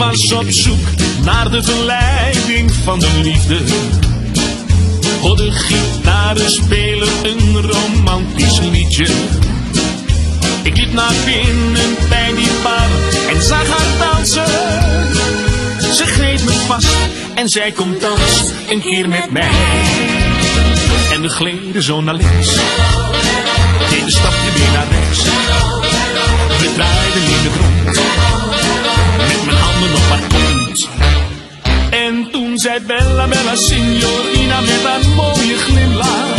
was op zoek naar de verleiding van de liefde. Hoorde gitaren spelen een romantisch liedje. Ik liep naar binnen bij die bar en zag haar dansen. Ze greep me vast en zei kom dans een keer met mij. En we gleden zo naar links. Zij zei Bella, Bella, signorina met een mooie glimlach.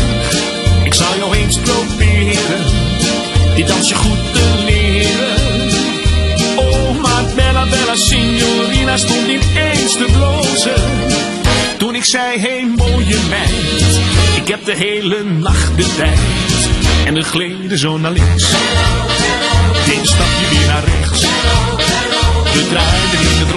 Ik zal jou eens proberen, die dansje goed te leren. Oh, maar Bella, Bella, signorina stond ineens te blozen. Toen ik zei, hé hey, mooie meid, ik heb de hele nacht de tijd. En de gleden zo naar links, dit stapje weer naar rechts. We draaiden in de